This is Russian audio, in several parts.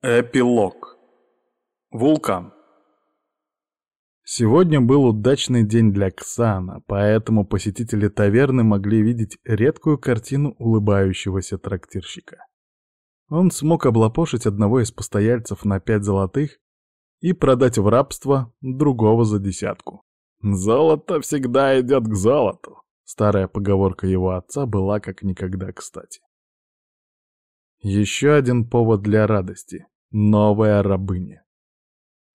Эпилог. Вулкан. Сегодня был удачный день для Ксана, поэтому посетители таверны могли видеть редкую картину улыбающегося трактирщика. Он смог облапошить одного из постояльцев на пять золотых и продать в рабство другого за десятку. «Золото всегда идет к золоту», — старая поговорка его отца была как никогда кстати. Еще один повод для радости — новая рабыня.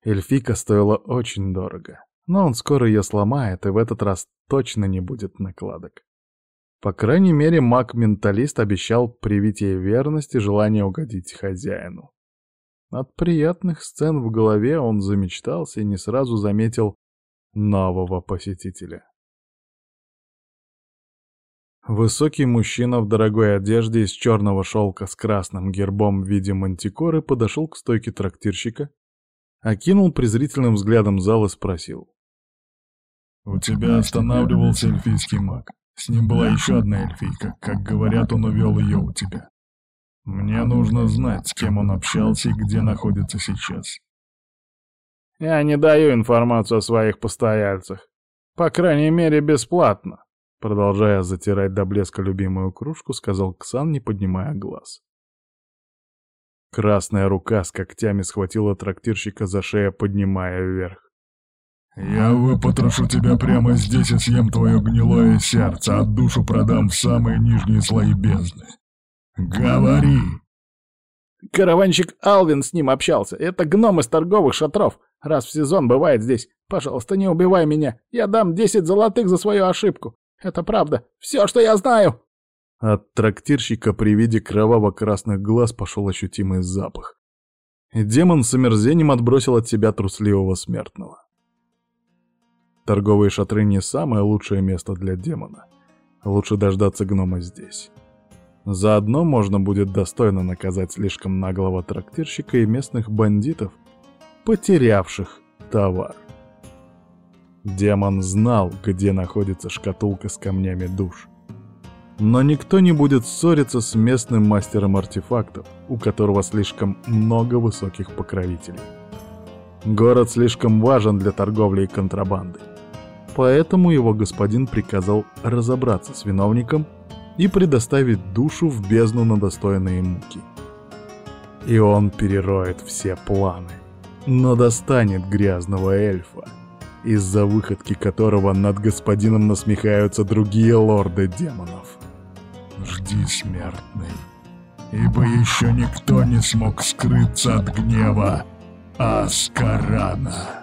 Эльфика стоила очень дорого, но он скоро ее сломает, и в этот раз точно не будет накладок. По крайней мере, маг-менталист обещал привить ей верность и желание угодить хозяину. От приятных сцен в голове он замечтался и не сразу заметил нового посетителя. Высокий мужчина в дорогой одежде из черного шелка с красным гербом в виде мантикоры подошел к стойке трактирщика, окинул презрительным взглядом зал и спросил. «У тебя останавливался эльфийский маг. С ним была еще одна эльфийка. Как говорят, он увел ее у тебя. Мне нужно знать, с кем он общался и где находится сейчас». «Я не даю информацию о своих постояльцах. По крайней мере, бесплатно», Продолжая затирать до блеска любимую кружку, сказал Ксан, не поднимая глаз. Красная рука с когтями схватила трактирщика за шею, поднимая вверх. «Я выпотрошу тебя прямо здесь и съем твое гнилое сердце, а душу продам в самые нижние слои бездны. Говори!» Караванщик Алвин с ним общался. Это гном из торговых шатров. Раз в сезон бывает здесь. Пожалуйста, не убивай меня. Я дам десять золотых за свою ошибку. Это правда. Все, что я знаю!» От трактирщика при виде кроваво-красных глаз пошел ощутимый запах. И демон с омерзением отбросил от себя трусливого смертного. Торговые шатры не самое лучшее место для демона. Лучше дождаться гнома здесь. Заодно можно будет достойно наказать слишком наглого трактирщика и местных бандитов, потерявших товар. Демон знал, где находится шкатулка с камнями душ. Но никто не будет ссориться с местным мастером артефактов, у которого слишком много высоких покровителей. Город слишком важен для торговли и контрабанды. Поэтому его господин приказал разобраться с виновником и предоставить душу в бездну на достойные муки. И он перероет все планы, но достанет грязного эльфа из-за выходки которого над господином насмехаются другие лорды демонов. «Жди, смертный, ибо еще никто не смог скрыться от гнева Аскарана».